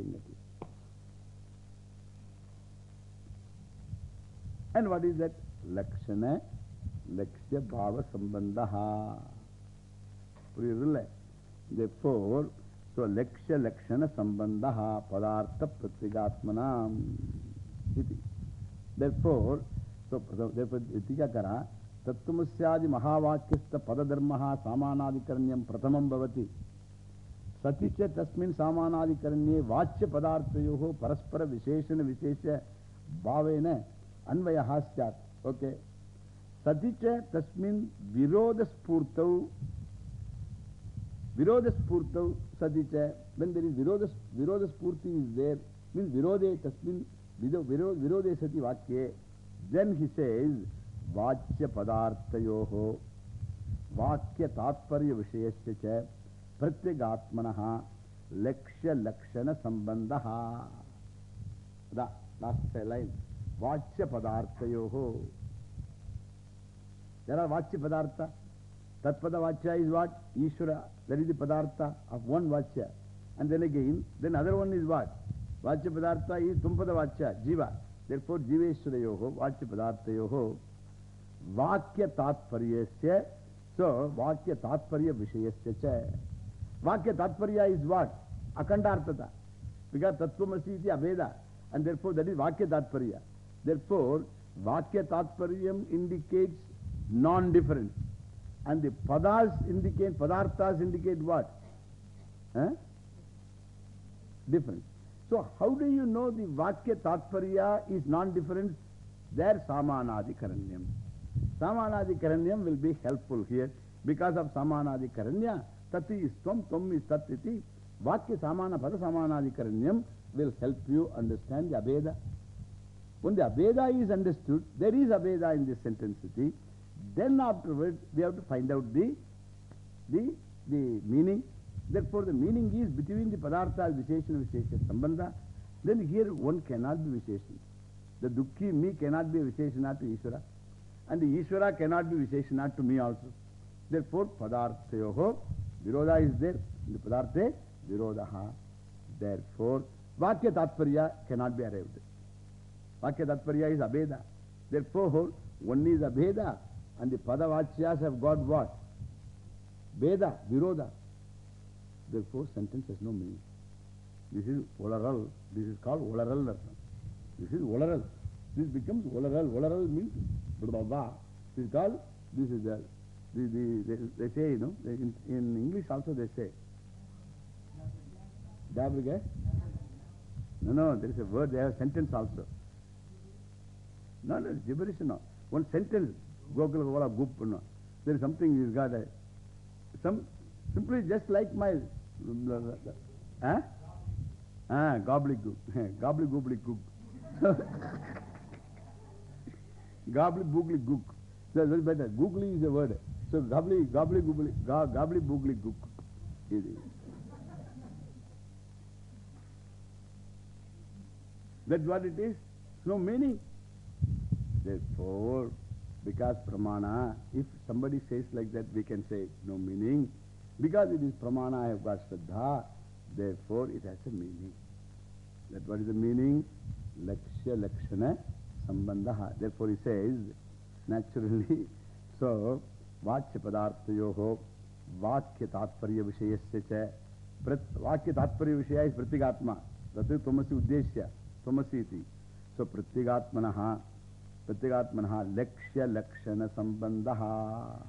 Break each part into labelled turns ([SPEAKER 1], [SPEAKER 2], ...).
[SPEAKER 1] is. And what is that? Lakshana, Lakshya Bhava Sambandha. Puriyurilla. Therefore, so Lakshya Lakshana Sambandha Padartha Pratvigatmanam. Therefore, so therefore, Tikakara, Tattvamusyadi Mahavakyasta Padadharmaha Samanadikaranyam Pratamam Bhavati. सतिच तस्मिन् सामानादिकरण्ये वाच्य पदार्थयोः परस्पर विशेषण विशेष भावेन अन्वयः स्यात्। Okay. सतिच तस्मिन् विरोधस्फूर्त, विरोधस्फूर्तौ सतिच when विरोध विरोधस्फूर्ति is there विरोधे तस्मिन् विरोधे सति वाक्ये देन् हि सेज् वाच्यपदार्थयोः वाक्यतात्पर्यविषयस्य च वाक्य Pratyagatmanaha Lakshya Lakshana Sambandha. The last line. Vachya Padarthayoho. There are Vachya Padartha. Tatpada Vachya is what? Ishvara. That is the Padartha of one Vachya. And then again, then other one is what? Vachya Padartha is Tumpada Vachya, Jiva. Therefore, Jiveshwarayoho, Vachya Padarthayoho, Vakya Tatparyasya. So, Vakya Tatparya Vishayasya cha. Vakya Tatparya is what? Akandartata. Because Tattvamasi iti Abeda. And therefore, that is Vakya Tatparya. Therefore, Vakya Tatparyam indicates non-difference. And the Padas indicate, Padarthas indicate what? Huh? Difference. So, how do you know the Vakya Tatparya is non-difference? There Samanadi Karanyam. Samanadi Karanyam will be helpful here. Because of Samanadi Tati is Tvam, Tvam is Tat iti. Vakya Samana Pada will help you understand the Abeda. When the Abeda is understood, there is Abeda in this sentence iti. Then afterwards, we have to find out the, the, the meaning. Therefore, the meaning is between the Padartha, Visheshana, Vishesha, Sambandha. Then here one cannot be Visheshana. The Dukhi, me cannot be Visheshana to Ishvara. And the Ishvara cannot be Visheshana to me also. Therefore, Padarthayoho, Viroda is there. In the Padarthe, Virodaha. Therefore, Vakya Tatparya cannot be arrived. Vakya Tatparya is Abeda. Therefore, one is Abeda. And the Padavachyas have got what? Veda, Viroda. Therefore, sentence has no meaning. This is Olaral. This is called Olaral Narsan. This is Olaral. This becomes Olaral. Olaral means blah, This is called, this is the, the, the, they, they say, you know, in, in English also they say. Dabrige? No, no, there is a word, they have a sentence also. No, no, gibberish no. One sentence. Gokula Gola Goop. No. There is something he's got a, some, simply just like my, huh? Ah, gobbledygook. Gobbledygook. Gobbledygook. That's very better. Googly is a word. What is the meaning? Lakshya lakshana sambandha. Therefore he says, naturally, so, vachya padarthayoho, vakya tatparya vishayasya cha, vakya tatparya vishaya is pratigatma. Tatu tomasi uddeshya, tomasi iti. So, pratigatmanaha, pratigatmanaha, lakshya lakshana sambandha.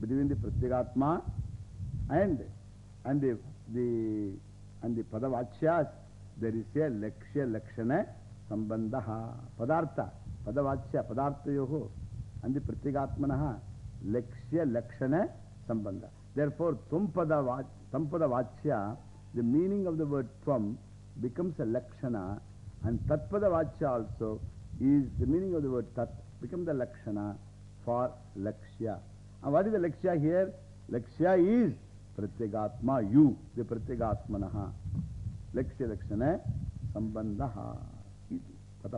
[SPEAKER 1] Between the pratigatma and, and the, the, and the padavachyas, there is a lakshya lakshana sambandha. Padartha, padavachya, padarthayoho, and the the meaning of the word tvam becomes a lakshana, and tatpada vachya also is the meaning of the word tat, becomes the lakshana for lakshya. And what is the lakshya here? Lakshya is pratyagatma, you, the pratyagatmanaha. Lakshya lakshana sambandha. Tata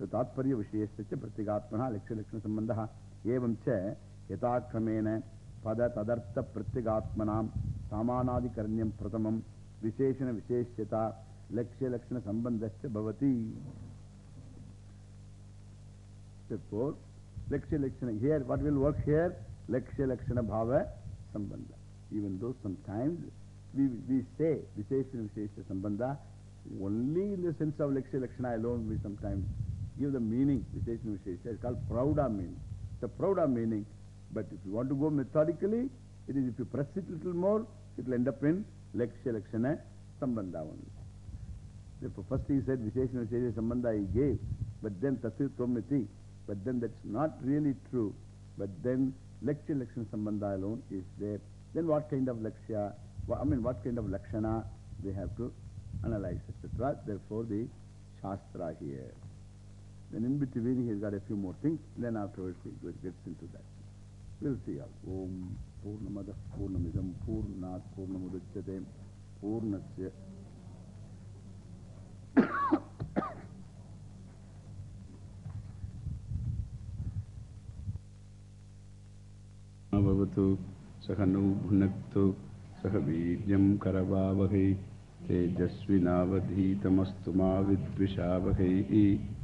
[SPEAKER 1] vishesya pratyagatmanaha lakshya lakshana sambandha. Evam cha yatakramena pada tadartha pratyagatmanam samanadi karanyam pratamam Visheshana Visheshyata Lakshya Lakshana Sambandhascha Bhavati. Therefore, Lakshya Lakshana, here, what will work here? Lakshya Lakshana Bhava Sambandha. Even though sometimes we, we say Visheshana Vishesha Sambandha, only in the sense of Lakshya Lakshana alone we sometimes give the meaning, Visheshana Vishesha. It's called Prauda meaning. It's a Prauda meaning. But if you want to go methodically, it is if you press it a little more, it will end up in Lakshya Lakshana Sambandha only. Therefore, first he said Visheshana Vishesha Sambandha he gave, but then Tatsit Tvamiti. But then that's not really true. But then Lakshya Lakshana Sambandha alone is there. Then what kind of Lakshya, I mean what kind of Lakshana they have to analyze, etc. Therefore, the Shastra here. Then in between he has got a few more things. Then afterwards he gets into that. We'll see all. Om Purnamada Purnamidam Purnat Purnamudachyate Purnasya Sahanu Bhunaktu Sahavidyam Karavavahi Tejasvinavadhitamastu ma vidvishavahai Nyancha Visheshana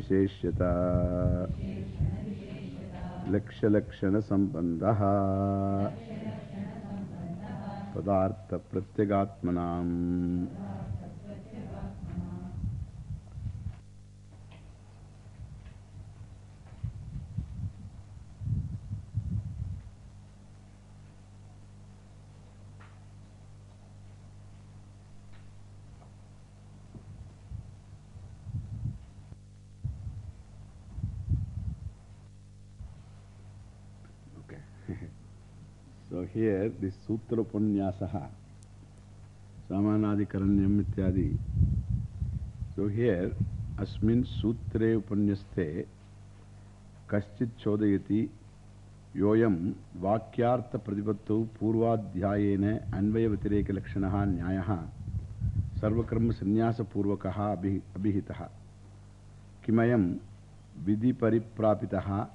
[SPEAKER 1] Viseshyata Laksha Lakshana Sambandaha Padartha Pratyagatmanam So here Pradipattu Purvadhyayena Anvaya Vatireka Lakshanaha Nyayaha Sarvakarma Sannyasa Purvakaha Abhihitaha Kimayam Vidhi Pariprapitaha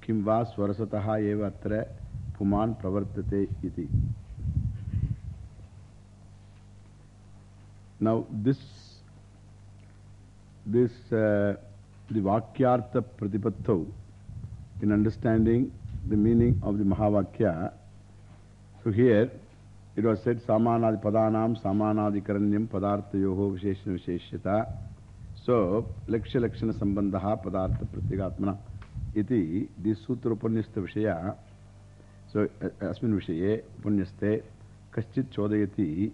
[SPEAKER 1] Kim va Swarasataha Eva Atra Puman Pravartate iti. Now this, this, uh, the Vakyartha Pratipatto, in understanding the meaning of the Mahavakya, so here it was said Samanadi Padanam Samanadi Karanyam Padartha Yoho Visheshana Visheshyata. So, Lakshya Lakshana Sambandha Padartha Pratyagatmana iti, this Sutra Upanyastha Vishaya. So, Asmin Vishaye, Punyaste, Kaschit Chodayati.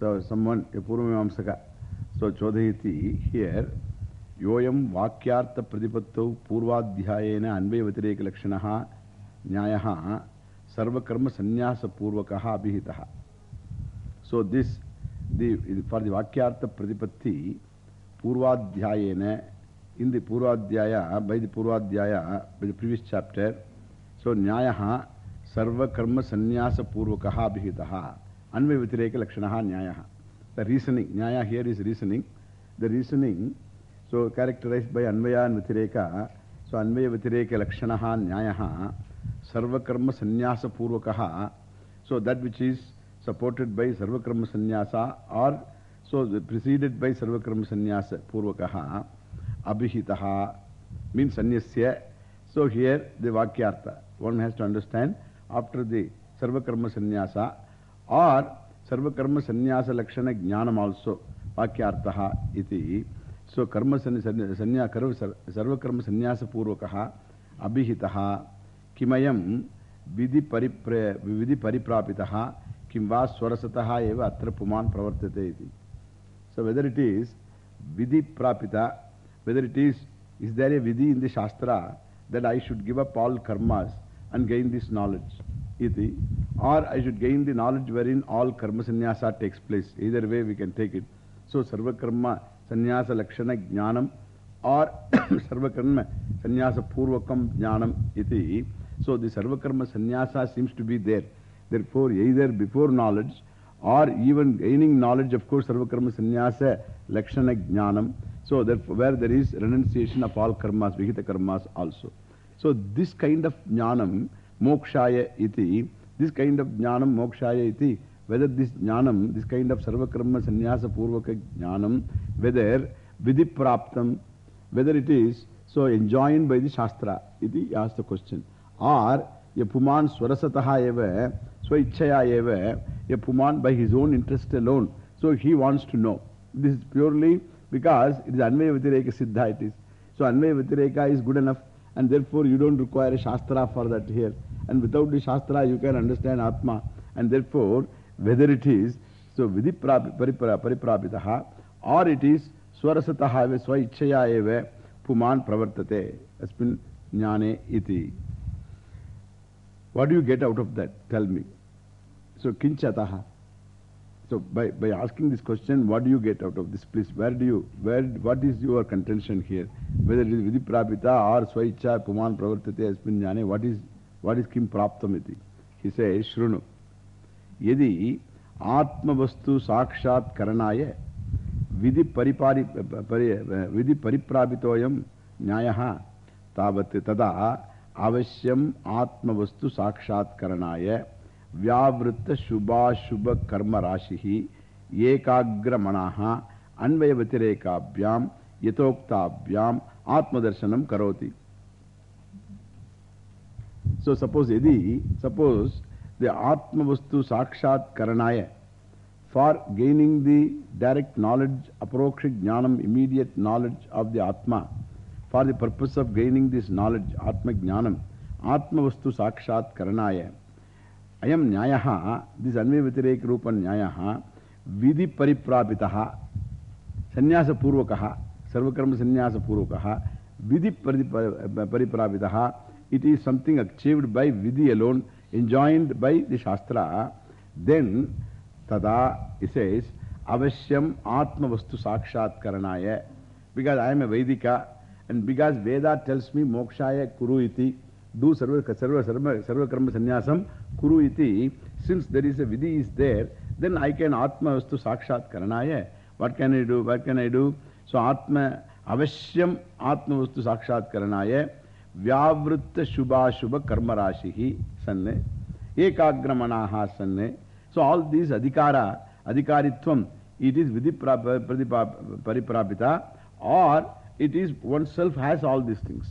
[SPEAKER 1] So, someone, a Purvamamsaka. So, Chodayati here, Yoyam Vakyartha Pradipatto Purvadhyayena Anvaya Vatireka Lakshanaha Nyayaha Sarvakarma Sannyasa Purvakaha Abhihitaha. So, this, the, for the Vakyartha Pradipatti, Purvadhyayena, in the Purvadhyaya, by the Purvadhyaya, by the previous chapter, so Nyayaha Sarva karma sannyasa purvakaha abhihitaha. Anvay vitireka lakshanaha nyayaha. The reasoning, nyaya here is reasoning. The reasoning, so characterized by anvaya and vitireka. So anvaya vitireka lakshanaha nyayaha. Sarva karma sannyasa purvakaha. So that which is supported by sarva karma sannyasa or so preceded by sarva karma sannyasa purvakaha. Abhihitaha means sanyasya. So here the vakyartha. One has to understand after the Sarva Karma Sannyasa or Sarva Karma Sannyasa Lakshana Jnanam also Vakyartaha iti. So Karma Sanya Sarva Karma Sannyasa Purvakaha Abhihitaha Kimayam Vidhi Pariprapitaha Kim va Swarasataha eva Atra Puman Pravartate iti. So whether it is Vidhi Prapita, whether it is, is there a Vidhi in the Shastra that I should give up all karmas and gain this knowledge. Iti. Or I should gain the knowledge wherein all karma sannyasa takes place. Either way we can take it. So sarva karma sannyasa lakshana jnanam or sarva karma sannyasa purvakam jnanam iti. So the sarva karma sannyasa seems to be there. Therefore either before knowledge or even gaining knowledge of course sarva karma sannyasa lakshana jnanam. So therefore, where there is renunciation of all karmas, vihita karmas also. So this kind of jnanam, mokshaya iti, this kind of jnanam, mokshaya iti, whether this jnanam, this kind of sarva karma sannyasa purvaka jnanam, whether vidipraptam, whether it is so enjoined by the shastra, iti asked the question. Or a puman swarasataha eva, swaichaya eva, a puman by his own interest alone. So he wants to know. This is purely because it is Anvaya Vitireka Siddha it is. So Anvaya Vitireka is good enough and therefore you don't require a Shastra for that here. And without the Shastra you can understand Atma and therefore whether it is so Vidhi Pariprapitaha or it is Swarasataha eva Swaichaya eva Puman Pravartate Asmin Jnane iti. What do you get out of that? Tell me. So Kinchataha. So by, by asking this question, what do you get out of this? place? where do you, where, what is your contention here? Whether it is Vidiprapita or Swaicha Puman Pravartate Asmin what is, what is Kim Praptamiti? He says, Shrunu. Yedi Atmavastu Sakshat Karanaya Vidhi Paripari Vidhi Pariprapitoyam Nyayaha Tavat Tada atma vastu Sakshat Karanaya व्यावृत्त शुभाशुभ कर्म राशि एकाग्रमणाह अन्वय व्यतिरेकाभ्याम यथोक्ताभ्याम आत्मदर्शन करोति। So suppose यदि suppose the आत्मवस्तु साक्षात्करणाय for gaining the direct knowledge अप्रोक्ष ज्ञानम immediate knowledge of the atma for the purpose of gaining this knowledge आत्मज्ञानम आत्मवस्तु साक्षात्करणाय I Nyayaha, this Anvaya Vitirek Nyayaha, Vidhi Pariprapitaha, Sannyasa Purvakaha, Sarvakarma Sannyasa Purvakaha, Vidhi Pariprapitaha, it is something achieved by Vidhi alone, enjoined by the Shastra, then Tada, he says, Avashyam Atma Vastu Sakshat Karanaya. Because I am a Vedika and because Veda tells me Mokshaya Kuru iti, do sarva, sarva, sarva, sarva karma sannyasam Kuru iti, since there is a Vidhi is there, then I can Atma Vastu Sakshat Karanaya. What can I do? What can I do? So Atma, Avashyam Atma Vastu Sakshat Karanaya. Vyavritta Shubha Shubha Karma Rashihi Sanne. Ekagramanaha Sanne. So all these adhikara, adhikaritvam, it is vidhi pariprapita or it is oneself has all these things.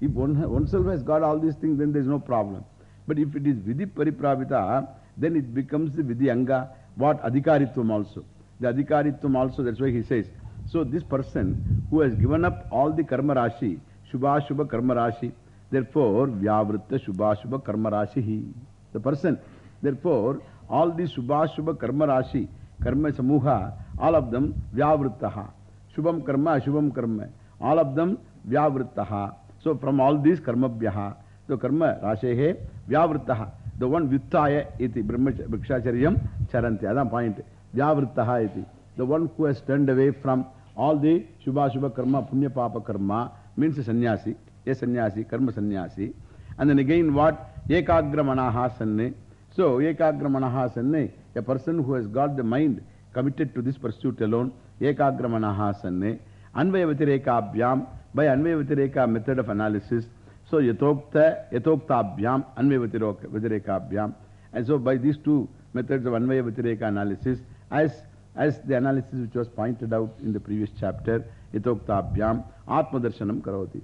[SPEAKER 1] If one, oneself has got all these things, then there is no problem. But if it is vidhi pariprapita, then it becomes the vidhi anga, what adhikaritvam also. The adhikaritvam also, that's why he says. So this person who has given up all the karma rashi, shubha shubha karma rashi, therefore vyavritta shubha shubha karma rashi. The person, therefore, all the Shubha Shubha Karma Rashi, Karma Samuha, all of them Vyavrittaha. Shubham Karma, Shubham Karma, all of them Vyavrittaha. So from all these Karma Bhyaha, so Karma Rashehe Vyavrittaha. The one Vittaya iti Brahma Bhikshacharyam Charanti. That's point. Vyavrittaha iti. The one who has turned away from all the Shubha Shubha Karma, Punya Papa Karma means sannyasi, a sannyasi, Karma sannyasi. And then again what? Ekagra Manaha Sanne. So, Ekagramanaha Sanne, a person who has got the mind committed to this pursuit alone, Ekagramanaha Sanne, Anvaya Vitireka Abhyam, by Anvaya Vitireka method of analysis. So, Yatokta, Yatokta Abhyam, Anvaya Vitireka Abhyam. And so, by these two methods of Anvaya Vitireka analysis, as, as the analysis which was pointed out in the previous chapter, Yatokta Abhyam, Atma Darshanam Karoti.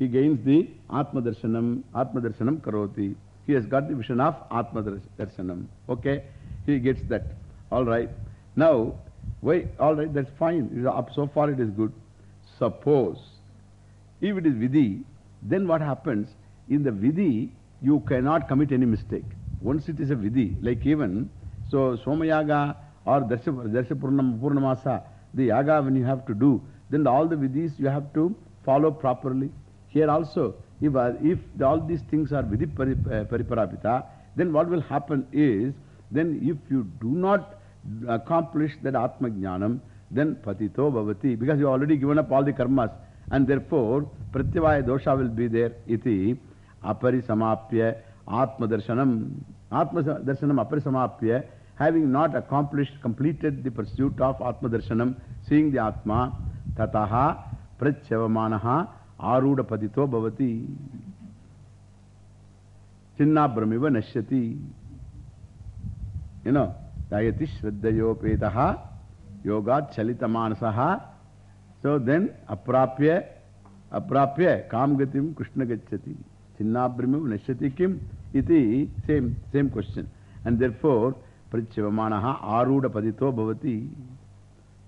[SPEAKER 1] He gains the Atma Darshanam, Atma Darshanam Karoti. He has got the vision of Atma Darshanam. Okay, he gets that. All right. Now, wait, all right, that's fine. Up so far it is good. Suppose, if it is Vidhi, then what happens? In the Vidhi, you cannot commit any mistake. Once it is a Vidhi, like even, so Somayaga or Darsha Purnamasa, the Yaga when you have to do, then all the Vidhis you have to follow properly. Here also, if, uh, if the, all these things are vidhi uh, pariparapita, then what will happen is, then if you do not accomplish that Atma Jnanam, then patito bhavati, because you already given up all the karmas, and therefore pratyavaya dosha will be there, iti aparisamapya atma darshanam, atma darshanam aparisamapya, having not accomplished, completed the pursuit of atma darshanam, seeing the atma, Tataha Prachavamanaha Aruda Padito Bhavati. Chinna Brahmiva Nashyati. You know, Dayati Shraddhayopetaha Yogat Chalita Manasaha. So then, Aprapya, Aprapya, Kamgatim Krishna Gachati. Chinna Brahmiva Nashyati Kim? Iti, same, same question. And therefore, Prachavamanaha Aruda Padito Bhavati.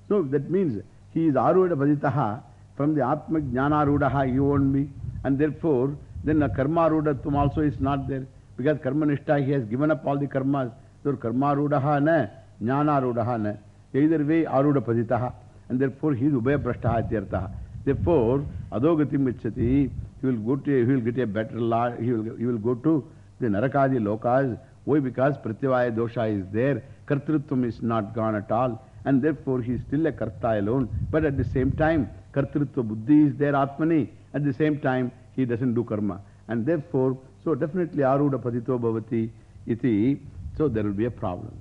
[SPEAKER 1] So that means he is Aruda Paditaha from the Atma Jnana Rudaha he won't be. And therefore, then a Karma Rudatvam also is not there. Because Karma Nishta, he has given up all the karmas. So Karma Rudaha na, Jnana Rudaha na. Either way, Aruda Paditaha. And therefore, he is Tirtaha. Therefore, Adogatim Vichati, he will go to, he will get a better life, he will, he will go to the Narakadi Lokas. Why? Because Pratyavaya dosha is there. Kartrutvam is not gone at all. And therefore he is still a Karta alone. But at the same time, Kartrutva Buddhi is there, Atmani. At the same time, he doesn't do karma. And therefore, so definitely Aruda Padito Bhavati iti. So there will be a problem.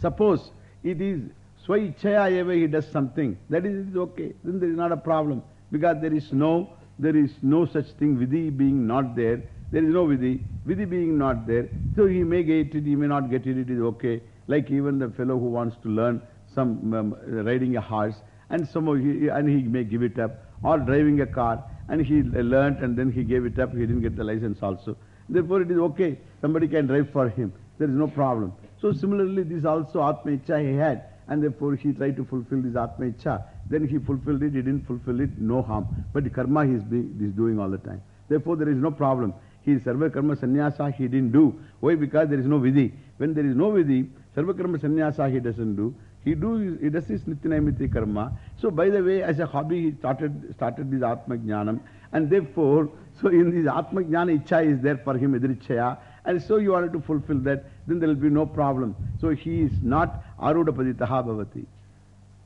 [SPEAKER 1] Suppose it is Swaichaya eva he does something. That is, okay. Then there is not a problem. Because there is no, there is no such thing, Vidhi being not there. There is no Vidhi. Vidhi being not there. So he may get it, he may not get it, it is okay. Like even the fellow who wants to learn some um, riding a horse and somehow he, and he may give it up. Or driving a car and he learnt and then he gave it up, he didn't get the license also. Therefore it is okay. Somebody can drive for him. There is no problem. So similarly this also Atma Icha he had and therefore he tried to fulfill this Atma Icha. Then he fulfilled it, he didn't fulfill it, no harm. But karma he is, he is doing all the time. Therefore there is no problem. He is Sarva Karma Sannyasa, he didn't do. Why? Because there is no Vidhi. When there is no Vidhi, Sarva Karma Sannyasa he doesn't do. He, do, he does his Nityanamiti Karma. So by the way, as a hobby, he started, started this Atma Jnanam. And therefore, so in this Atma Jnana Icha is there for him, Idrichaya. And so you wanted to fulfill that, then there will be no problem. So he is not Aruda Paditaha Bhavati.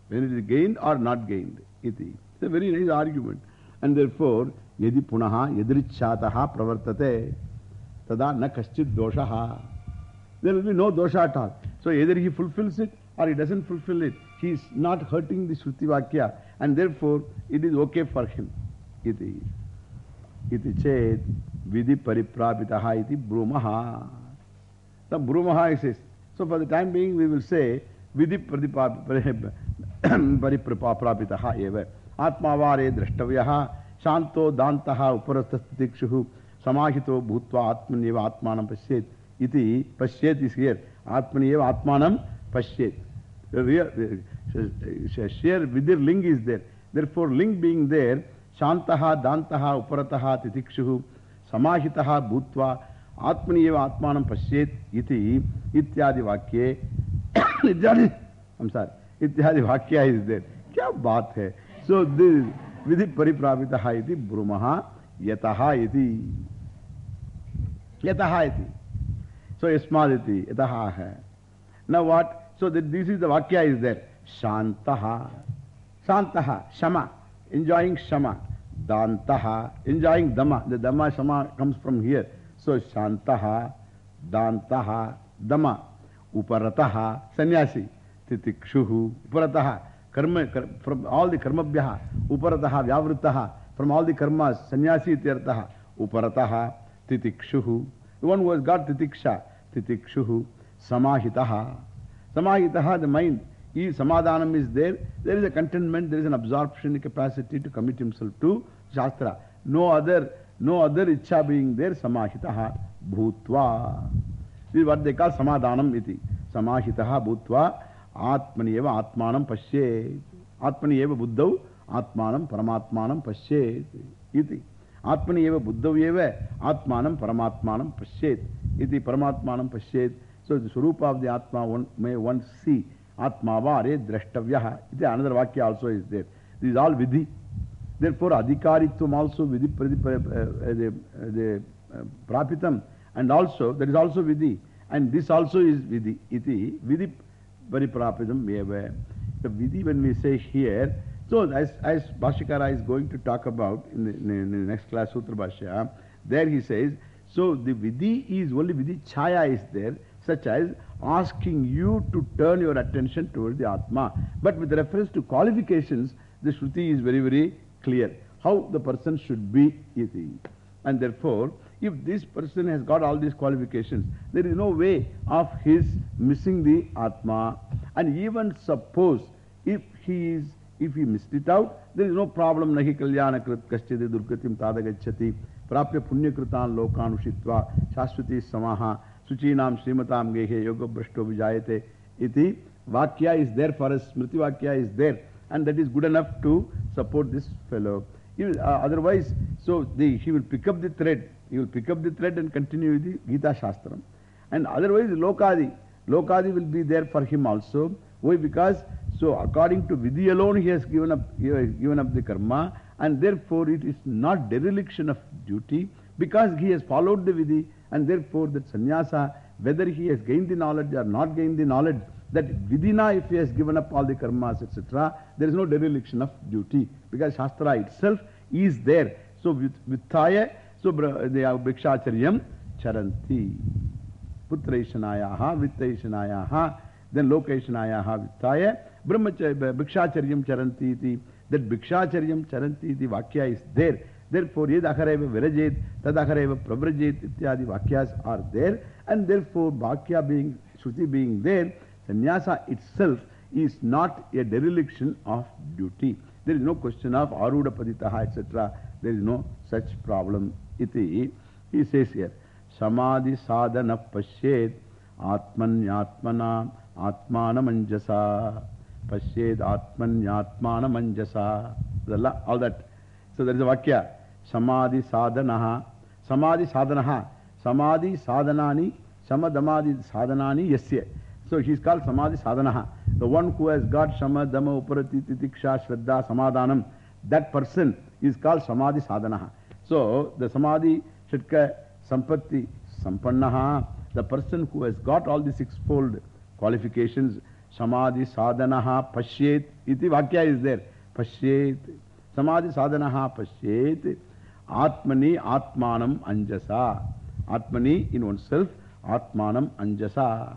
[SPEAKER 1] When it is gained or not gained. Iti. It's a very nice argument. And therefore, Yadi Punaha Yadrichataha Pravartate Tada Na Kaschit Doshaha. There will be no dosha at all. So either he fulfills it or he doesn't fulfill it. He is not hurting the Shruti Vakya and therefore it is okay for him. Iti. Iti chet Vidhi Pariprapitaha iti Brumaha. The Brumaha says. So for the time being we will say Vidhi Pariprapitaha eva. Atmavare Drashtavyaha Shanto Dantaha Uparastastitikshuhu Samahito Bhutva Atmanyeva Atmanam Pasyet. Iti Pasyet is here. Atmanyeva Atmanam Pasyet. Sheer Vidir Ling is there. Therefore, Ling being there, Shantaha, Dantaha, Uparataha, Titikshuhu, Samahitaha, Bhutva, This is the Vakya is there. Shantaha. Shantaha. Shama. Enjoying Shama. Dantaha. Enjoying Dhamma. The Dhamma Shama comes from here. Karmabhyaha. Uparataha. Vyavritaha. From all the karmas. Sannyasi ityartaha. Uparataha. Titikshuhu. The one who has got titiksha. Titikshuhu. Samahitaha. Samahitaha, the mind, is samadhanam is there, there is a contentment, there is an absorption capacity to commit himself to Shastra. No other, no other icha being there, samahitaha bhutva. This is what they call samadhanam iti. Samahitaha bhutva atmaniyeva atmanam pashyet. Atmaniyeva buddhav atmanam paramatmanam pashyet. Iti. Atmaniyeva buddhav eva atmanam paramatmanam pashyet. Iti paramatmanam pashyet. So the Surupa of the Atma one may one see. Atma vare drashtavyaha. Another Vakya also is there. This is all Vidhi. Therefore, Adhikaritvam also Vidhi the, eh, eh, eh, the Prapitam. And also, there is also Vidhi. And this also is Vidhi. Iti Vidhi Pariprapitam Eva. The Vidhi when we say here, so as, as Bhashikara is going to talk about in the, in the next class Sutra Bhashya, there he says, so the Vidhi is only Vidhi Chaya is there such as asking you to turn your attention towards the Atma. But with reference to qualifications, the Shruti is very, very clear. How the person should be, iti. And therefore, if this person has got all these qualifications, there is no way of his missing the Atma. And even suppose if he is, if he missed it out, there is no problem. Nahi kalyana krit kaschidi durgatim tadagachati prapya punyakritan lokanushitva shashvati samaha suchinam srimatam gehe yoga brashto vijayate iti. Vakya is there for us, Smriti Vakya is there. And that is good enough to support this fellow. Uh, otherwise, so the, he will pick up the thread. He will pick up the thread and continue the Gita Shastram. And otherwise, Lokadi. Lokadi will be there for him also. Why? Because, so according to Vidhi alone, he has given up, he has given up the karma. And therefore, it is not dereliction of duty because he has followed the Vidhi. And therefore, that sannyasa, whether he has gained the knowledge or not gained the knowledge, that vidina, if he has given up all the karmas, etc., there is no dereliction of duty because Shastra itself is there. So, Vithaya, so they have Bhikshacharyam charanti. Putraishanayaha, Vittaishanayaha, then Lokeshanayaha, Vithaya, Bhikshacharyam charanti iti. That Bhikshacharyam charanti iti Vakya is there. Therefore, yed akhareva virajet, tad akhareva pravrajet, ityadi Vakyas are there. And therefore, Vakya being, Shruti being there, Sannyasa itself is not a dereliction of duty. There is no question of Aruda Paditaha, etc. There is no such problem. Iti, he says here, Samadhi sadhana pashed atmanyatmana atmana manjasa. Pashed atmanyatmana manjasa. All that. So there is a Vakya. Samadhi sadhanaha. Samadhi sadhanaha. Samadhi sadhanani. Samadhamadi sadhanani yasya. So he is called Samadhi Sadhanaha. The one who has got Shama, Dhamma, Uparati, Titiksha, Shraddha, Samadhanam, that person is called Samadhi Sadhanaha. So the Samadhi, Shitka, Sampatti, Sampannaha, the person who has got all the sixfold qualifications, Samadhi Sadhanaha, Pashyet, iti Vakya is there. Pashyet, Samadhi Sadhanaha, Pashyet, Atmani, Atmanam, Anjasa. Atmani in oneself, Atmanam, Anjasa.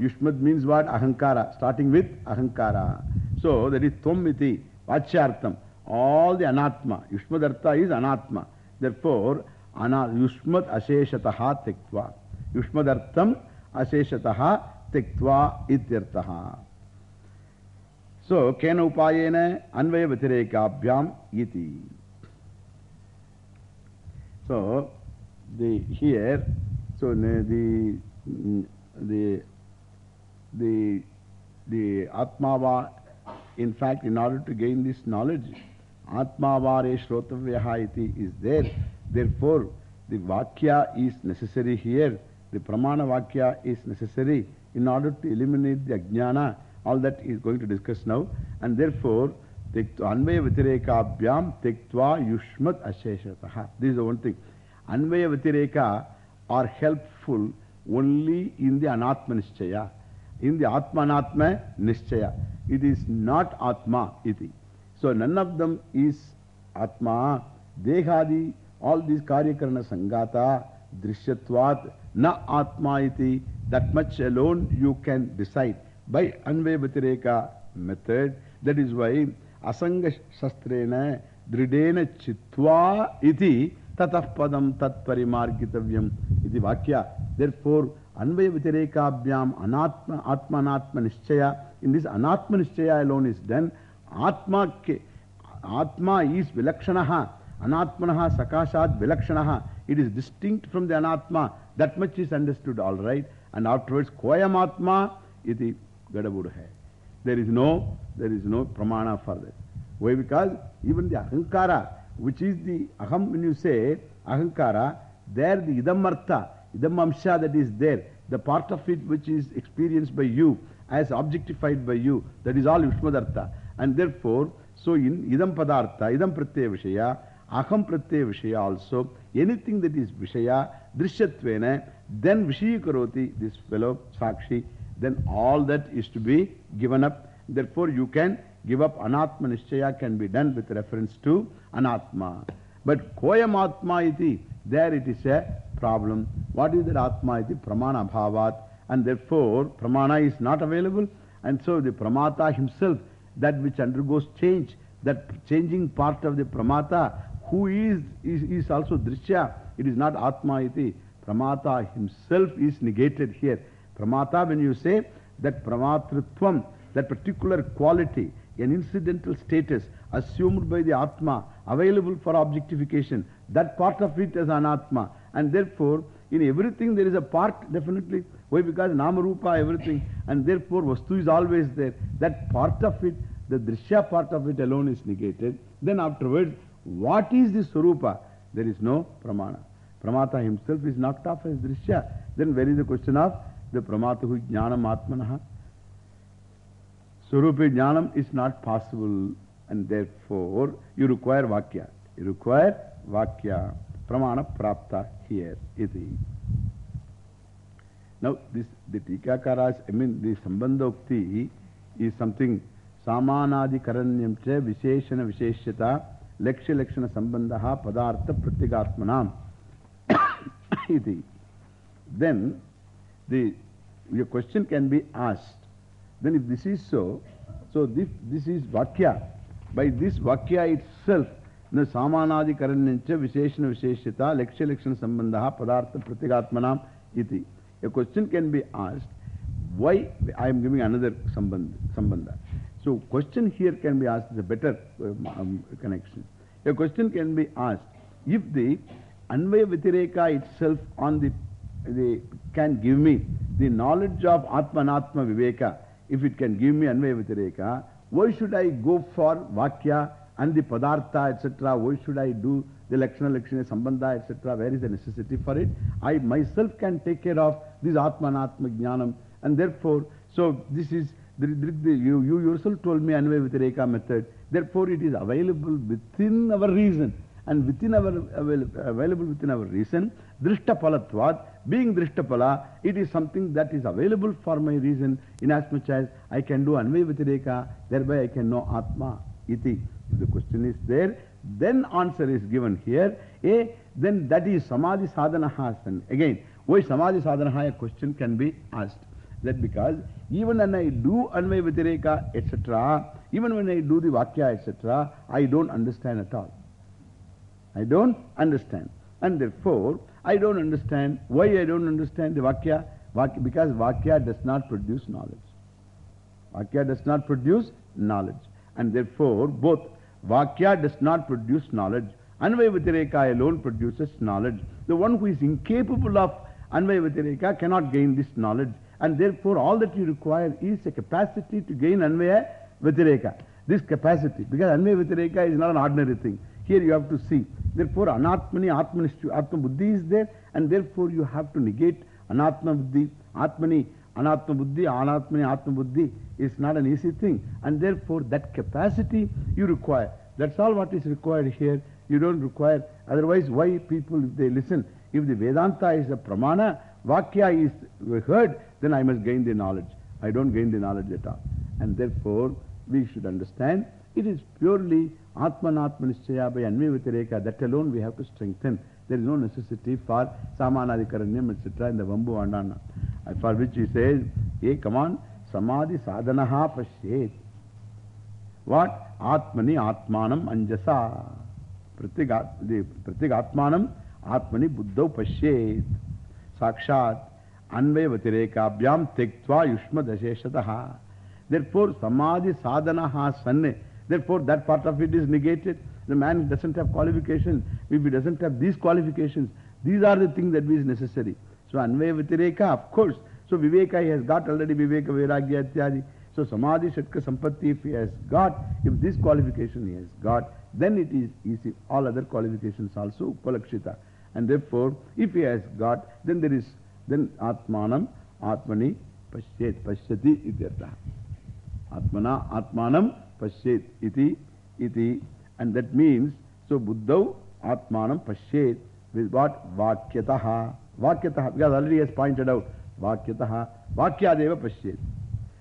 [SPEAKER 1] Yushmad means what? Ahankara. Starting with Ahankara. So that is Tomiti, Vachyartham. All the Anatma. Yushmadartha is Anatma. Therefore, ana, Yushmad Asheshataha Tektva. Yushmadartham Asheshataha Tektva Ityartaha. So, Kena Upayena Anvaya Vatirekabhyam Iti. So, the here, so the, the the, the the Atmava, in fact, in order to gain this knowledge, Atmavare Shrotavyaha is there. Therefore, the Vakya is necessary here. The Pramana Vakya is necessary in order to eliminate the Ajnana. All that is going to discuss now. And therefore, Anvaya Vitireka Abhyam Tektva Yushmat Asheshataha. This is the one thing. Anvaya Vitireka are helpful only in the Anatma Nishchaya. In the Atmanatma Nishchaya. It is not Atma iti. So none of them is Atma. Dehadi, all these Karyakarana Sangata, Drishyatvat, na Atma iti. That much alone you can decide by Anvaya method. That is why Asanga Shastrena Dridena Chitva iti tatah Anvaya Vitirekabyam Anatma Atmanatma Nishchaya. In this Anatma Nishchaya alone is done. Atma, ke, Atma is Vilakshanaha. Anatmanaha Sakashat Vilakshanaha. It is distinct from the Anatma. That much is understood, all right. And afterwards, Koyam Atma iti Gadabud. There is no, there is no pramana for that. Why? Because even the Ahankara, which is the Aham, when you say Ahankara, there the Idam Idam Amsha that is there, the part of it which is experienced by you as objectified by you, that is all Yushmadartha. And therefore, so in Idam Padartha, Idam Pratyaya Vishaya, Aham Pratyaya Vishaya also, anything that is Vishaya, Drishatvena, then Vishayakaroti, this fellow Sakshi, then all that is to be given up. Therefore, you can give up Anatma Nishchaya can be done with reference to Anatma. But Koyam Atma iti, there it is a problem. What is that Atma iti? Pramana Bhavat. And therefore, Pramana is not available. And so the Pramata himself, that which undergoes change, that changing part of the Pramata, who is, is, is also Drishya, it is not Atma iti. Pramata himself is negated here. Pramata, when you say that Pramatritvam, that particular quality, an incidental status assumed by the Atma, available for objectification, that part of it is Anatma. And therefore, in everything there is a part, definitely. Why? Because Namarupa, everything. And therefore, Vastu is always there. That part of it, the Drishya part of it alone is negated. Then afterwards, what is the Swarupa? There is no Pramana. Pramata himself is knocked off as Drishya. Then where is the question of the Pramatahu Jnanam Atmanaha? Swarupi Jnanam is not possible and therefore you require Vakya. You require Vakya. Pramana Prapta here. Iti. Now this, the Tikakaras, I mean the Sambandhokti is something Samanadi Karanyam cha Visheshana Visheshyata Lakshya Lakshana Sambandaha Padartha Pratyagatmanam. Iti. Then the, your question can be asked. Then if this is so, so this, this is Vakya. By this Vakya itself, सामानाधिकरण विशेषण विशेषता लक्ष्य लक्षण संबंध, पदार्थ प्रतीकात्मना question can be asked why I giving another संबंध संबंध? So question here can be asked is a better connection a question can be asked if the Anvay व्यतिरेका itself on the can give me the knowledge of आत्मनात्म Vivek if it can give me Anvay व्यतिरेका why should I go for वाक्या and the Padartha, etc.? Why should I do the Lakshana, Lakshana, Sambandha, etc.? Where is the necessity for it? I myself can take care of this Atmanatma Jnanam. And therefore, so this is, the, the, the, you, you yourself told me Anvaya Vitireka method. Therefore, it is available within our reason. And within our, avail, available within our reason, Drishtapalatvat, being Drishtapala, it is something that is available for my reason in as I can do Vitireka, thereby I can know Atma. Iti. If the question is there, then answer is given here. A, then that is Samadhi Sadhanaha. And again, why Samadhi Sadhanaha, a question can be asked. That because even when I do Anvaya Vitireka, etc., even when I do the Vakya, etc., I don't understand at all. I don't understand. And therefore, I don't understand. Why I don't understand the Vakya? Vakya because Vakya does not produce knowledge. Vakya does not produce knowledge. And therefore, both Vakya does not produce knowledge. Anvaya Vitireka alone produces knowledge. The one who is incapable of Anvaya Vitireka cannot gain this knowledge. And therefore, all that you require is a capacity to gain Anvaya Vitireka. This capacity, because Anvaya Vitireka is not an ordinary thing. Here you have to see. Therefore, Anatmani, Atmanishtu, Atma Buddhi is there, and therefore you have to negate Anatma Buddhi, Atmani, Anatma Buddhi, Anatmani, Atma Buddhi is not an easy thing. And therefore, that capacity you require. That's all what is required here. You don't require. Otherwise, why people, if they listen, if the Vedanta is a pramana, Vakya is heard, then I must gain the knowledge. I don't gain the knowledge at all. And therefore, we should understand it is purely Atmanatmanishchaya by Anvivitireka. That alone we have to strengthen. There is no necessity for Samanadikaranyam, etc. in the Vambu Vandana. For which he says, hey, come on, Samadhi sadhanaha pashyet. What? Atmani Atmanam Anjasa. Pratig Atmanam Atmani Buddha pashyet. Sakshat Anvaya Vatireka Tektva Yushma Dasheshataha. Therefore, Samadhi sadhanaha sanne. Therefore, that part of it is negated. The man doesn't have qualification. If he doesn't have these qualifications, these are the things that is necessary. So, Anvaya Vitireka, of course. So, Viveka he has got already Viveka Vairagya Ityadi. So, Samadhi Shatka Sampatti, if he has got, if this qualification he has got, then it is easy. All other qualifications also Upalakshita. And therefore, if he has got, then there is, then Atmanam, Atmani Pashyet. Pashyati ityartha. Atmana Atmanam Pashyet iti iti. And that means, so Buddhav Atmanam Pashyet with what? Vakyataha. Vakyataha. Because already has pointed out. Vakyataha. Vakyadeva Pashyet.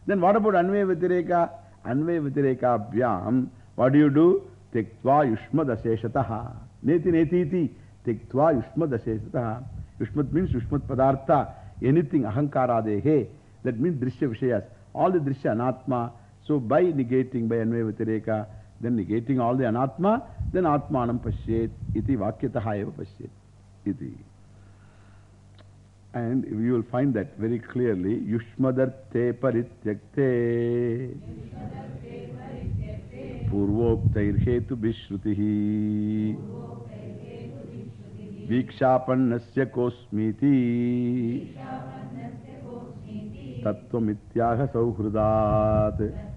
[SPEAKER 1] Then what about Anvaya Vitireka? Anvaya Vitireka Abhyam. What do you do? Tektva Yushmad Aseshataha. Neti Neti iti. Tektva Yushmad Aseshataha. Yushmad means Yushmad Padartha. Anything Ahankaradehe. That means Drishya Vishayas. All the Drishya Anatma. So by negating, by Anvaya Vitireka, then negating all the Anatma, then Atmanam Pashyet. Iti Vakyataha eva Pashyet. Iti. And you will find that very clearly. Yushmadarte parityakte. पूर्वोक्तैर्हेतु विश्रुतिः वीक्षापन्नस्य कोस्मीति तत्त्वमित्याह सौहृदात् Yeah.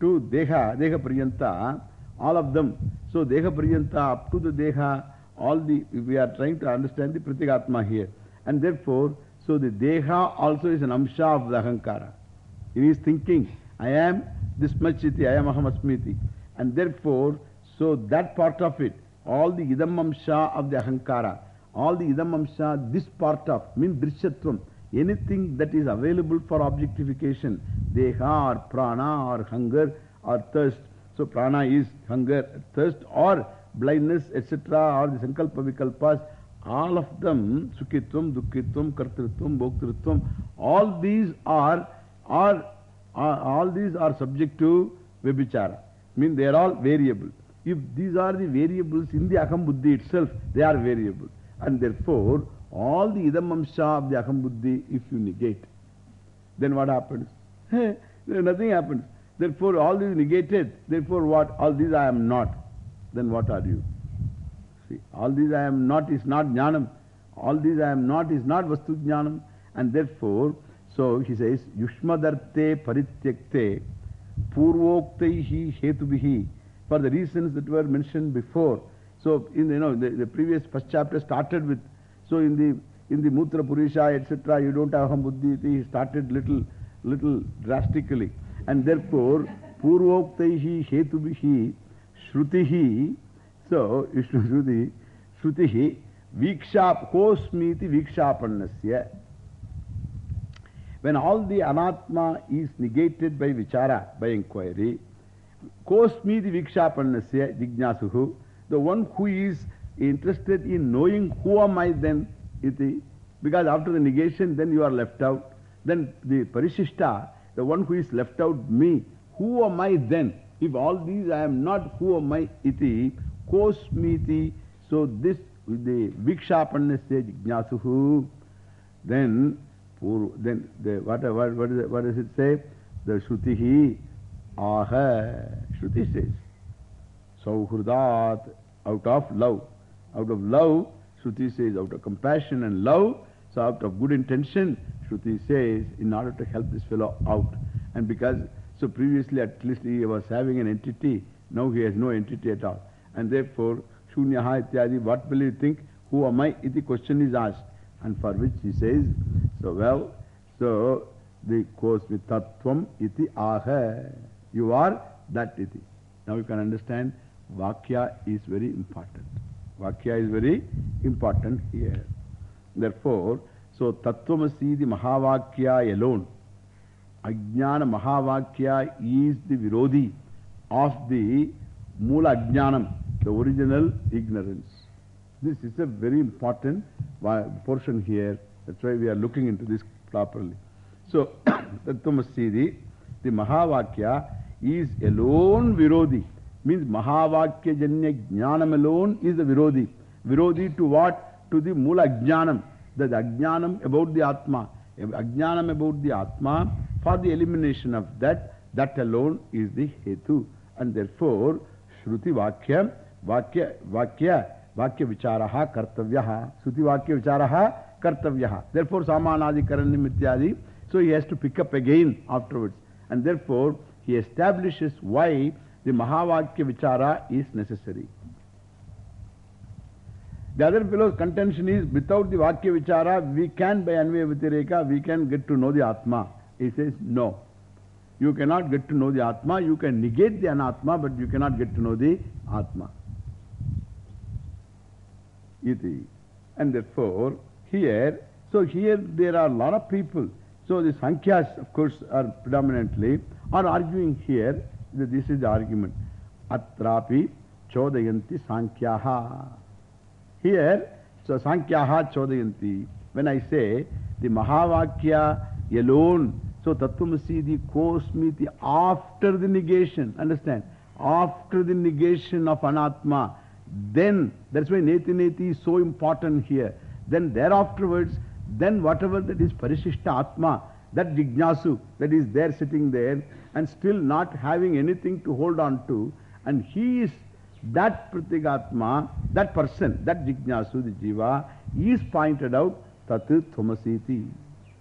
[SPEAKER 1] to deha, deha priyanta, all of them. So deha priyanta up to the deha, all the, we are trying to understand the pratigatma here. And therefore, so the deha also is an amsha of the ahankara. He is thinking, I am this much iti, I am ahamasmiti. And therefore, so that part of it, all the idam amsha of the ahankara, all the idam amsha, this part of, means drishyatvam, anything that is available for objectification, deha or prana or hunger or thirst. So prana is hunger, thirst or blindness, etc. or the sankalpa vikalpas, all of them, sukitvam, dukkitvam, kartritvam, bhoktritvam, all these are, are, are, all these are subject to vibhichara. Mean they are all variable. If these are the variables in the Aham Buddhi itself, they are variable. And therefore, all the idam amsha of the Aham Buddhi, if you negate, then what happens? Nothing happens. Therefore, all these negated. Therefore, what? All these I am not. Then what are you? See, all these I am not is not jnanam. All these I am not is not vastu jnanam. And therefore, so he says, Yushmadarte parityakte purvoktaihi hetubihi for the reasons that were mentioned before. So, in you know, the, the previous first chapter started with, so in the, in the Mutra Purisha, etc., you don't have Aham Buddhi, he started little, little drastically. And therefore, Purvoktaihi Hetubihi Shrutihi, so, Shruti, Shrutihi, Vikshap, Kosmiti Vikshapannasya. When all the anatma is negated by vichara, by inquiry, Kosmi the Vikshapannasya Jignasuhu, the one who is interested in knowing who am I then, iti, because after the negation, then you are left out. Then the Parishishta, the one who is left out, me, who am I then? If all these I am not, who am I? Iti, Kosmiti. So this, the Vikshapannasya Jignasuhu, then, then the, what, what, what, is it, what does it say? The Shrutihi. Aha, Shruti says. Sauhrudat, out of love. Out of love, Shruti says, out of compassion and love, so out of good intention, Shruti says, in order to help this fellow out. And because, so previously at least he was having an entity, now he has no entity at all. And therefore, Shunyaha ityadi, what will you think? Who am I? Iti question is asked. And for which he says, so well, so the course with tattvam iti aha. You are that iti. Now you can understand Vakya is very important. Vakya is very important here. Therefore, so Tattvamasi, the Mahavakya alone, Ajnana Mahavakya is the Virodhi of the Mula Ajnanam, the original ignorance. This is a very important portion here. That's why we are looking into this properly. So, Tattvamasi, the, the Mahavakya is alone Virodhi. Means Mahavakya Janya Jnanam alone is the Virodhi. Virodhi to what? To the Mula Jnanam. The Ajnanam about the Atma. Ajnanam about the Atma, for the elimination of that, that alone is the Hetu. And therefore, Shruti Vakya, Vakya, Vakya, Vakya Vicharaha Kartavyaha. Shruti Vakya Vicharaha Kartavyaha. Therefore, Samanadi Karanyam Ityadi. So he has to pick up again afterwards. And therefore, he establishes why the Mahavakya Vichara is necessary. The other fellow's contention is without the Vakya Vichara, we can by Anvaya Vitireka, we can get to know the Atma. He says no. You cannot get to know the Atma, you can negate the Anatma, but you cannot get to know the Atma. Iti. And therefore, here, so here there are a lot of people. So the Sankhyas, of course, are predominantly, are arguing here this is the argument. Atrapi chodayanti Sankhyaha. Here, so Sankhyaha chodayanti. When I say the Mahavakya alone, so Tattvamasi, the Kosmiti, after the negation, understand? After the negation of Anatma, then, that's why Neti Neti is so important here. Then thereafterwards, then whatever that is Parishishta Atma, that Jignasu that is there sitting there and still not having anything to hold on to, and he is that Pratigatma, that person, that Jignasu, the Jiva, is pointed out Tatu Thomasiti.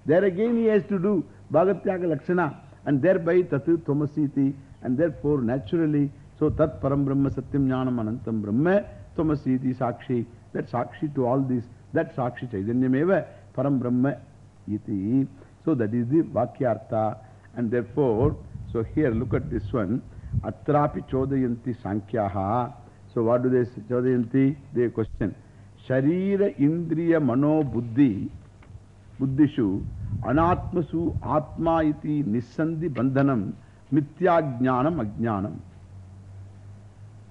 [SPEAKER 1] There again he has to do Bhagatyaga Lakshana and thereby Tatu Thomasiti and therefore naturally, so Tat Param Brahma Satyam Jnanam Anantam Brahma Thomasiti Sakshi, that Sakshi to all this, that Sakshi Chaitanyameva Param Brahma iti. So that is the Vakyartha and therefore, so here look at this one. Atrapi Chodayanti Sankhyaha. So what do they say? Chodayanti? They question. Sharira Indriya Mano Buddhi Buddhishu Anatmasu Atma iti Nissandhi Bandhanam Mityajnanam Ajnanam.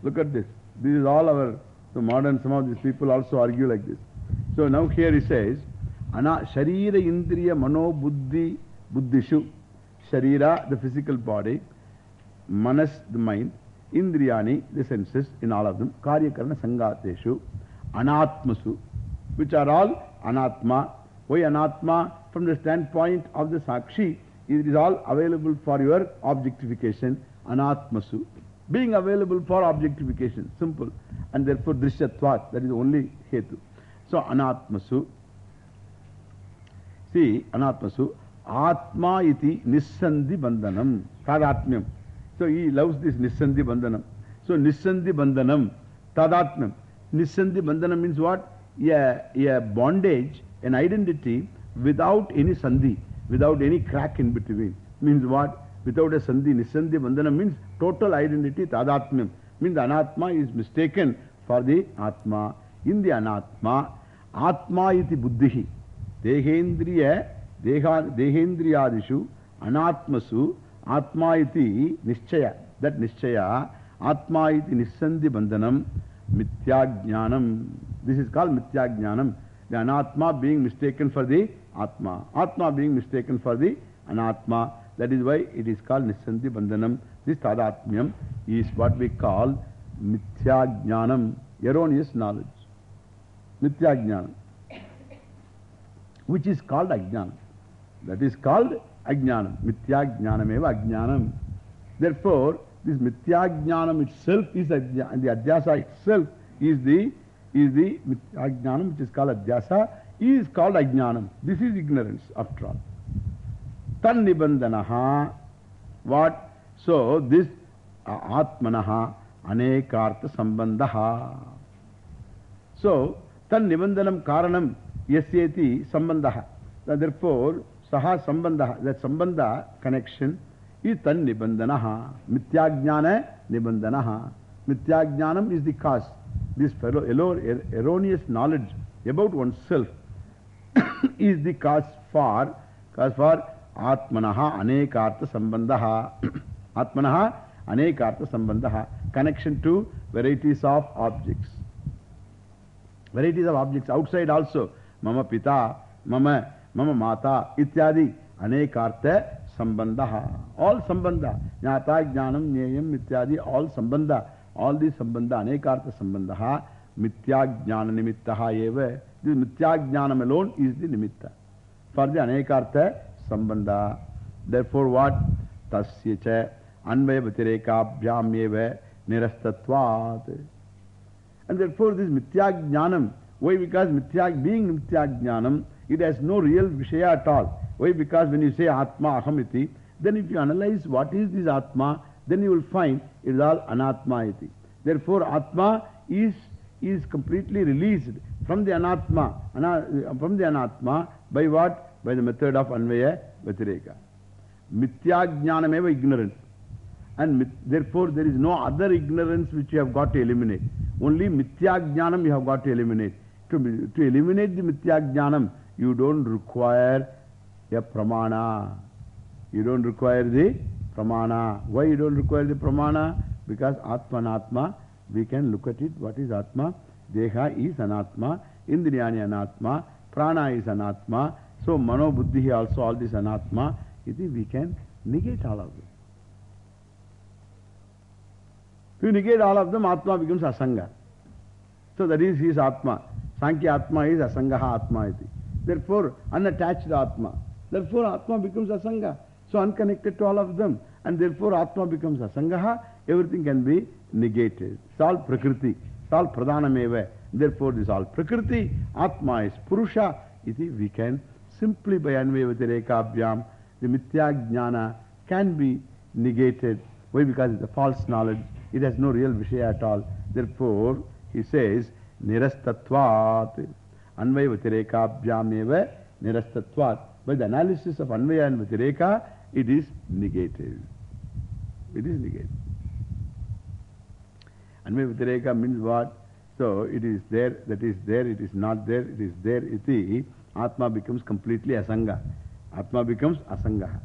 [SPEAKER 1] Look at this. This is all our so modern, some of these people also argue like this. So now here he says, Ana Sharira Indriya Mano Buddhi Buddhishu. Sharira, the physical body. Manas, the mind. Indriyani, the senses in all of them. Karyakarana Sangateshu. Anatmasu, which are all Anatma. Why Anatma? From the standpoint of the Sakshi, it is all available for your objectification. Anatmasu. Being available for objectification. Simple. And therefore Drishyatvat, that is only Hetu. So Anatmasu. See, Anatmasu. Atma iti Nissandhi Bandhanam. Tadatmyam. So he loves this Nissandhi Bandhanam. So Nissandhi Bandhanam. Tadatmyam. Nissandhi Bandhanam means what? A, a bondage, an identity without any sandhi, without any crack in between. Means what? Without a sandhi. Nissandhi Bandhanam means total identity. Tadatmyam. Means Anatma is mistaken for the Atma. In the Anatma, Atma iti buddhihi. Anatmasu, Atma iti Nishchaya. That Nishchaya, Atma iti Nissandhi Bandhanam, Mityajnanam. This is called Mityajnanam. The Anatma being mistaken for the Atma. Atma being mistaken for the Anatma. That is why it is called Nissandhi Bandhanam. This Tadatmyam is what we call Mityajnanam, erroneous knowledge. Mityajnanam. Which is called Ajnanam. That is called Ajnanam. Mityajnanam eva Ajnanam. Therefore, this Mityajnanam itself is Ajnanam. The Adhyasa itself is the, is the Mityajnanam which is called Adhyasa is called Ajnanam. This is ignorance after all. Tan Nibandanaha. What? So, this Atmanaha Anekartha Sambandaha. So, Tan Karanam Yasyeti Sambandaha. Therefore, Saha Sambandaha, that Sambandha connection is Tan Nibandanaha. Mityajnana Nibandanaha. Mityajnanam is the cause. This fellow, erroneous knowledge about oneself is the cause for, cause for Atmanaha Anekartha Sambandaha. Atmanaha Anekartha Sambandaha. Connection to varieties of objects. Varieties of objects outside also. Mama Pita, Mama, Mama Mata, Ityadi, Anekartha Sambandaha. All Sambandha. Jnata, Jnanam, Nyayam, Ityadi, all Sambandha. All these Sambandha, Anekartha Sambandaha, Mitya Jnana Nimittaha eva. This Mitya Jnanam alone is the Nimitta. for the Sambandha. Therefore, what? Tasya cha Anvaya Vatirekabhyam eva Nirastatvat. And therefore, this Jnanam, why? Because Mithya, being Mithya Jnanam, it has no real Vishaya at all. Why? Because when you say Atma Ahamiti, then if you analyze what is this Atma, then you will find it is all Anatma iti. Therefore, Atma is, is completely released from the Anatma, ana, from the Anatma by what? By the method of Anvaya Vatireka. Mithya Jnanameva ignorance. And therefore, there is no other ignorance which you have got to eliminate. Only Mithya Jnanam you have got to eliminate. To, to eliminate the Mithya Jnanam, you don't require a pramana. You don't require the pramana. Why you don't require the pramana? Because Atma Anatma, we can look at it. What is Atma? Deha is Anatma, Indriyani Anatma, Prana is Anatma. So Mano Buddhi also all this Anatma. We can negate all of them. If you negate all of them, Atma becomes Asanga. So that is his Atma. Sankhya Atma is Asangaha Atma. Therefore, unattached Atma. Therefore, Atma becomes Asanga. So unconnected to all of them. And therefore, Atma becomes Asangaha. Everything can be negated. It's all Prakriti. It's all Pradhanameva. Therefore, this all Prakriti. Atma is Purusha. Iti we can simply by Anvayavati Rekabhyam, the Mithya Jnana can be negated. Why? Because it's a false knowledge. It has no real Vishaya at all. Therefore, he says, Nirastatvat. The analysis of Anvaya is negated. It is negated. Anvaya means what? So it is there, that is there, it is not there, it is there, iti. Atma becomes completely Asanga. Atma becomes Asanga.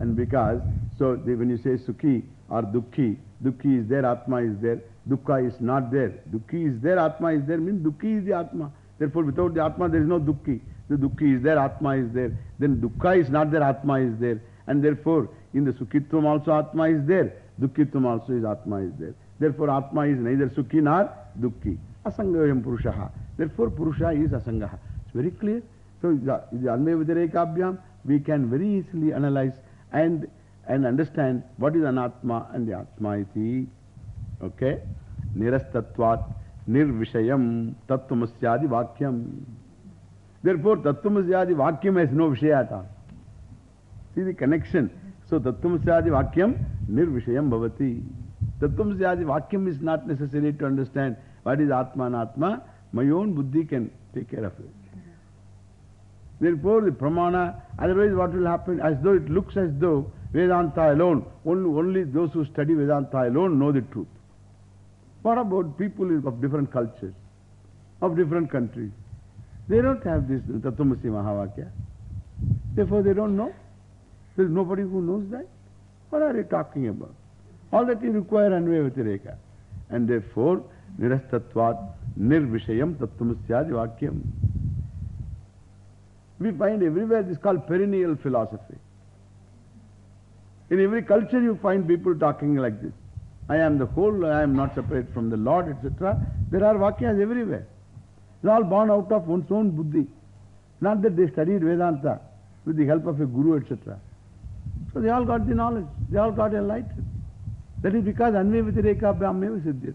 [SPEAKER 1] And because, so the, when you say Sukhi or Dukhi, Dukhi is there, Atma is there, Dukkha is not there. Dukhi is there, Atma is there, means Dukhi is the Atma. Therefore, without the Atma, there is no Dukhi. The Dukhi is there, Atma is there. Then Dukkha is not there, Atma is there. And therefore, in the Sukhitvam also Atma is there. Dukkitvam also is Atma is there. Therefore, Atma is neither Sukhi nor Dukhi. Asangayam Purushaha. Therefore, Purusha is Asangaha. It's very clear. So, the, Vidarekabhyam, we can very easily analyze and, and understand what is Anatma and the Atma iti. Okay? Nirastatvat nirvishayam tattvamusyadi vakyam. Therefore, tattvamusyadi vakyam has no vishaya at. See the connection. So, tattvamusyadi vakyam nirvishayam bhavati. Tattvamusyadi vakyam is not necessary to understand what is Atma and Atma. My own buddhi can take care of it. Therefore, the pramana, otherwise what will happen? As though it looks as though Vedanta alone, only, only those who study Vedanta alone know the truth. What about people of different cultures, of different countries? They don't have this Tattvamasi Mahavakya. Therefore, they don't know. There is nobody who knows that. What are you talking about? All that you require Anvaya And therefore, Nirastatvat Nirvishayam Tattvamasyadi Vakyam. We find everywhere this is called perennial philosophy. In every culture you find people talking like this. I am the whole, I am not separate from the Lord, etc. There are Vakyas everywhere. They're all born out of one's own buddhi. Not that they studied Vedanta with the help of a guru, etc. So they all got the knowledge. They all got enlightened. That is because Anvyavitireka Brahmeva Siddhyat.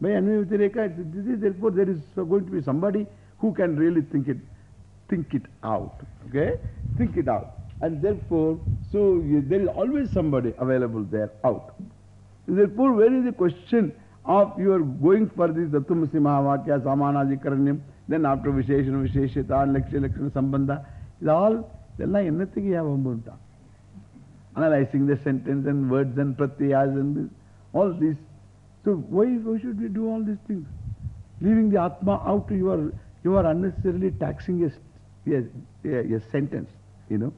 [SPEAKER 1] By Anvyavitireka, therefore there is going to be somebody who can really think it, think it out. Okay? Think it out. And therefore, so there is always somebody available there out. Therefore, where is the question of your going for this Tattvamasi Mahavakya, Samanaji Karanyam, then after Visheshana, Visheshita, and Lakshya, Lakshana, Sambandha, is all, idella ennathuku ya vambunta. Analyzing the sentence and words and pratyas and this, all this. So why, why should we do all these things? Leaving the Atma out, you are, you are unnecessarily taxing a, a, a sentence, you know.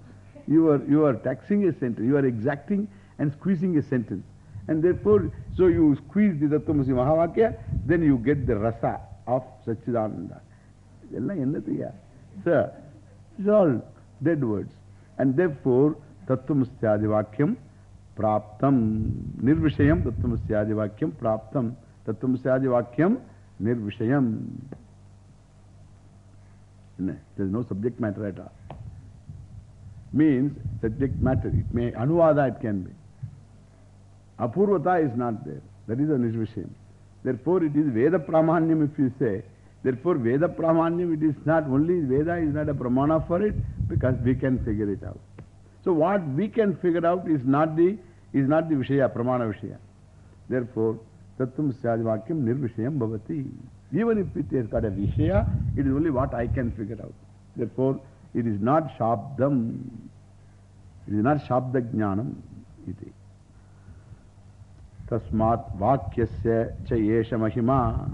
[SPEAKER 1] You are, you are taxing a sentence, you are exacting and squeezing a sentence. And therefore, so you squeeze the Tattvamasi Mahavakya, then you get the rasa of Sachidananda. So, it's all dead words. And therefore, Tattvamasyadi Vakyam Praptam Nirvishayam Tattvamasyadi Vakyam Praptam Tattvamasyadi Vakyam Nirvishayam. There is no subject matter at all. Means subject matter. It may, Anuvada it can be. Apurvata is not there. That is a Nishvishayam. Therefore, it is Veda Pramanyam if you say. Therefore, Veda Pramanyam, it is not only Veda is not a Pramana for it because we can figure it out. So, what we can figure out is not the, is not the Vishaya, Pramana Vishaya. Therefore, Tattvam Syadvakyam Nirvishayam Bhavati. Even if it has got a Vishaya, it is only what I can figure out. Therefore, it is not Shabdam. It is not Shabda Jnanam. Iti. Tasmat Vakyasya cha Yesha Mahima.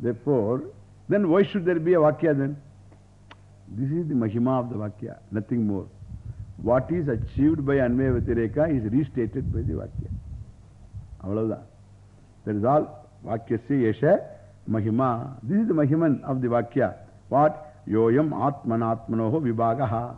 [SPEAKER 1] Therefore, then why should there be a Vakya then? This is the Mahima of the Vakya, nothing more. What is achieved by Anvaya Vatireka is restated by the Vakya. Avladha. That is all. Vakyasya Yesha Mahima. This is the Mahiman of the Vakya. What? Yoyam Atmanatmanoho Vibhagaha.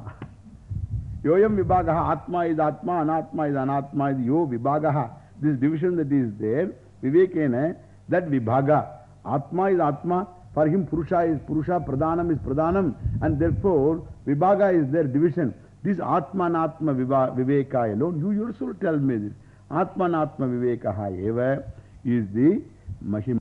[SPEAKER 1] Yoyam Vibhagaha. Atma is Atma, Anatma is Anatma is Yo Vibhagaha. This division that is there, Vivekena, that Vibhaga. Atma is Atma. For him, Purusha is Purusha, Pradhanam is Pradhanam. And therefore, Vibhaga is their division. This Atma Atma Viveka alone, you yourself tell me this. Atma Atma Vivekaha eva is the Mahima.